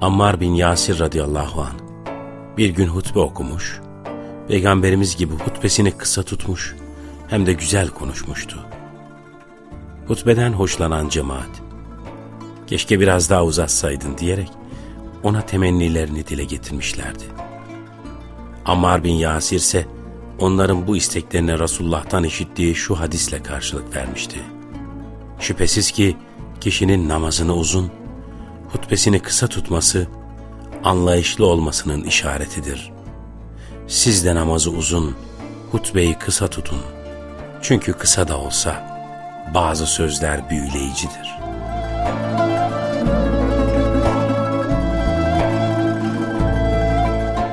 Ammar bin Yasir radıyallahu an bir gün hutbe okumuş, peygamberimiz gibi hutbesini kısa tutmuş, hem de güzel konuşmuştu. Hutbeden hoşlanan cemaat, keşke biraz daha uzatsaydın diyerek ona temennilerini dile getirmişlerdi. Ammar bin Yasir ise onların bu isteklerine Resulullah'tan işittiği şu hadisle karşılık vermişti. Şüphesiz ki kişinin namazını uzun, hutbesini kısa tutması, anlayışlı olmasının işaretidir. Siz de namazı uzun, hutbeyi kısa tutun. Çünkü kısa da olsa bazı sözler büyüleyicidir.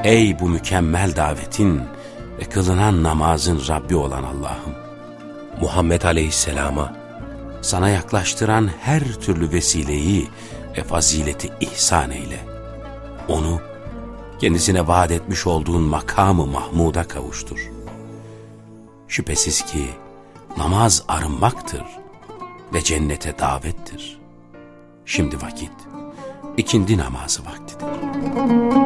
Ey bu mükemmel davetin ve kılınan namazın Rabbi olan Allah'ım! Muhammed Aleyhisselam'a sana yaklaştıran her türlü vesileyi ve fazileti ihsan eyle. Onu kendisine vaat etmiş olduğun makamı Mahmud'a kavuştur. Şüphesiz ki namaz arınmaktır ve cennete davettir. Şimdi vakit, ikindi namazı vaktidir.